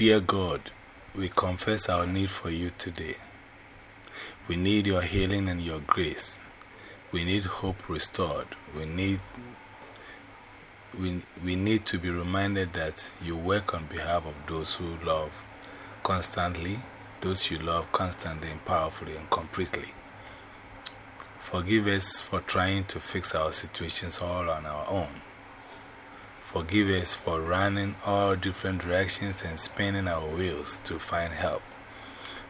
dear God, we confess our need for you today. We need your healing and your grace. We need hope restored. We need, we, we need to be reminded that you work on behalf of those who love constantly, those you love constantly and powerfully and completely. Forgive us for trying to fix our situations all on our own. Forgive us for running all different directions and spinning our wheels to find help.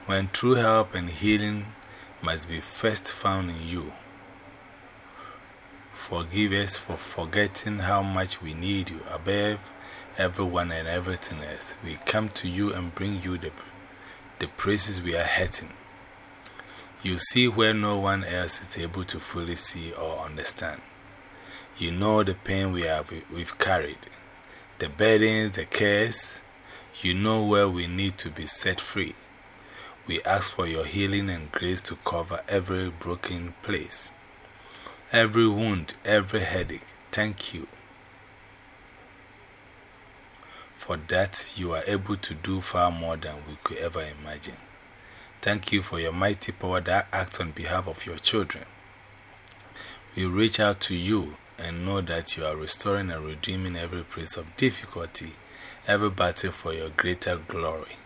When true help and healing must be first found in you. Forgive us for forgetting how much we need you above everyone and everything else. We come to you and bring you the, the praises we are hurting. You see where no one else is able to fully see or understand. You know the pain we have, we've carried, the burdens, the cares. You know where we need to be set free. We ask for your healing and grace to cover every broken place, every wound, every headache. Thank you. For that, you are able to do far more than we could ever imagine. Thank you for your mighty power that acts on behalf of your children. We reach out to you and know that you are restoring and redeeming every place of difficulty, every battle for your greater glory.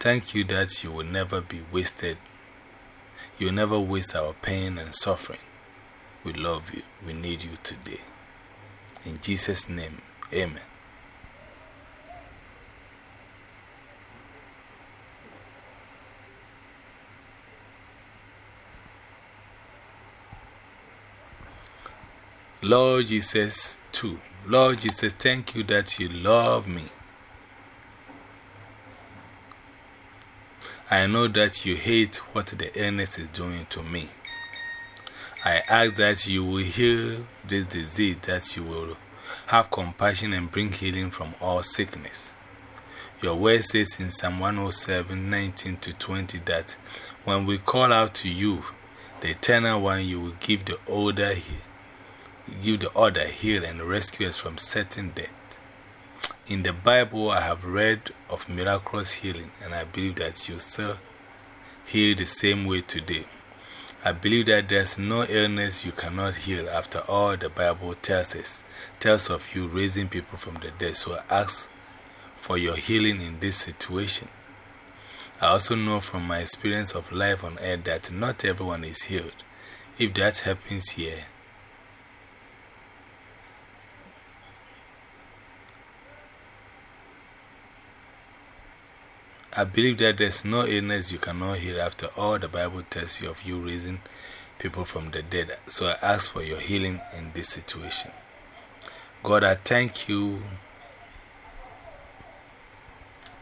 Thank you that you will never be wasted. You will never waste our pain and suffering. We love you. We need you today. In Jesus' name, Amen. Lord Jesus, too. Lord Jesus, thank you that you love me. I know that you hate what the illness is doing to me. I ask that you will heal this disease, that you will have compassion and bring healing from all sickness. Your word says in Psalm 107 19 to 20 that when we call out to you, the eternal one, you will give the older give the order, heal, and rescue us from certain death. In the Bible, I have read of miraculous healing, and I believe that you still heal the same way today. I believe that there's no illness you cannot heal after all the Bible tells us, tells of you raising people from the dead. So I ask for your healing in this situation. I also know from my experience of life on earth that not everyone is healed. If that happens here, I believe that there's no illness you cannot heal after all the Bible tells you of you raising people from the dead. So I ask for your healing in this situation. God, I thank you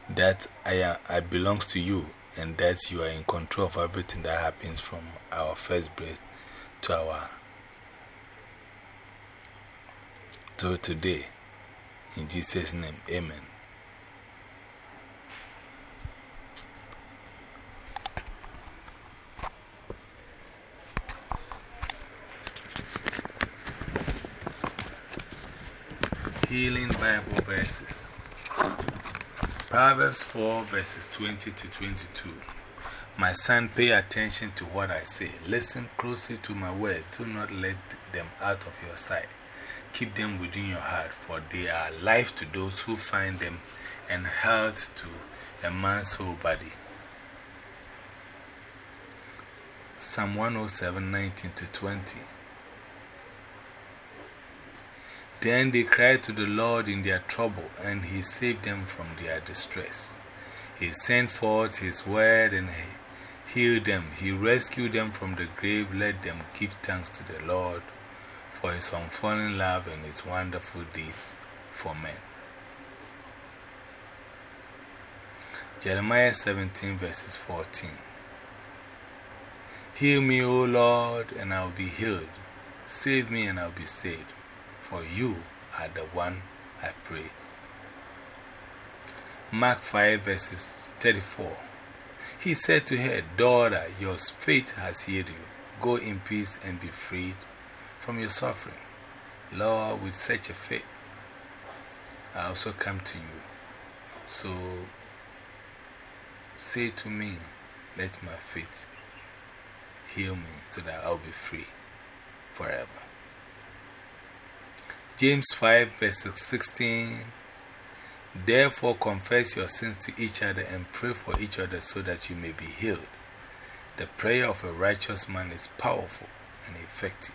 that I, am, I belong to you and that you are in control of everything that happens from our first breath to our to today. In Jesus' name, amen. Healing Bible Verses Proverbs 4 verses 20 to 22. My son, pay attention to what I say. Listen closely to my word. Do not let them out of your sight. Keep them within your heart, for they are life to those who find them and health to a man's whole body. Psalm 107 19 to 20. Then they cried to the Lord in their trouble, and He saved them from their distress. He sent forth His word and he healed them. He rescued them from the grave. Let them give thanks to the Lord for His unfailing love and His wonderful deeds for men. Jeremiah 17 verses 14. Heal me, O Lord, and I will be healed. Save me, and I will be saved for you are the one I praise. Mark 5 verses 34. He said to her, Daughter, your faith has healed you. Go in peace and be freed from your suffering. Lord, with such a faith, I also come to you. So say to me, Let my faith heal me so that I'll be free forever. James 5, verse 16 Therefore, confess your sins to each other and pray for each other so that you may be healed. The prayer of a righteous man is powerful and effective.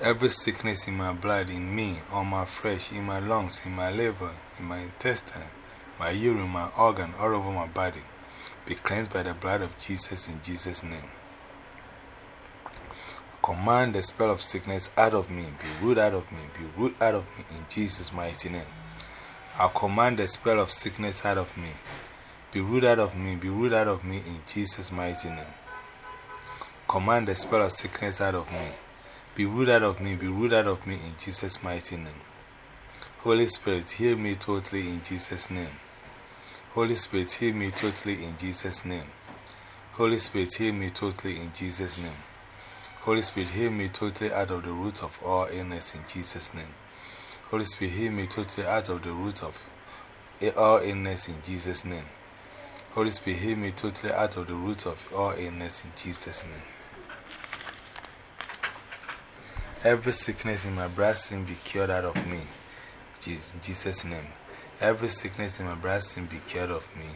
Every sickness in my blood, in me, on my flesh, in my lungs, in my liver, in my intestine, my urine, my organ, all over my body, be cleansed by the blood of Jesus in Jesus' name. Command the spell of sickness out of me, be root out of me, be root out of me in Jesus' mighty name. I command the spell of sickness out of me, be root out of me, be root out of me in Jesus' mighty name. Command the spell of sickness out of me. Be rooted out of me, be rooted out of me in Jesus' mighty name. Holy Spirit, heal me totally in Jesus' name. Holy Spirit, heal me totally in Jesus' name. Holy Spirit, heal me totally in Jesus' name. Holy Spirit, heal me totally out of the root of all illness in Jesus' name. Holy Spirit, heal me totally out of the root of all illness in Jesus' name. Holy Spirit, heal me totally out of the root of all illness in Jesus' name. Every sickness in my bloodstream be cured out of me. In Jesus' name. Every sickness in my bloodstream be cured of me.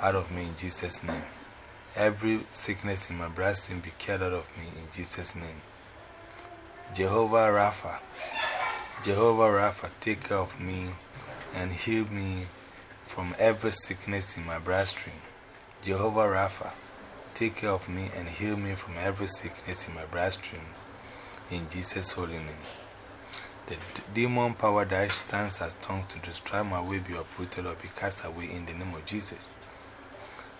Out of me in Jesus' name. Every sickness in my bloodstream be cured out of me in Jesus' name. Jehovah Rapha. Jehovah Rapha, take care of me and heal me from every sickness in my bloodstream. Jehovah Rapha, take care of me and heal me from every sickness in my bloodstream in Jesus' holy name. The demon power that stands as tongue to destroy my way be uprooted or be cast away in the name of Jesus.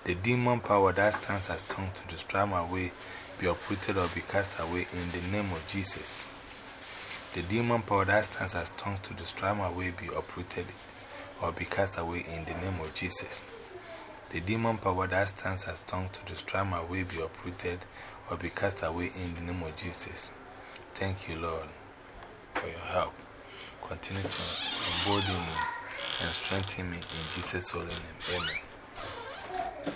The demon power that stands as tongue to destroy my way be uprooted or be cast away in the name of Jesus. The demon power that stands as tongue to destroy my way be uprooted or be cast away in the name of Jesus. The demon power that stands as tongue to destroy my way be uprooted or be cast away in the name of Jesus. Thank you, Lord, for your help. Continue to embolden me and strengthen me in Jesus' holy name. Amen.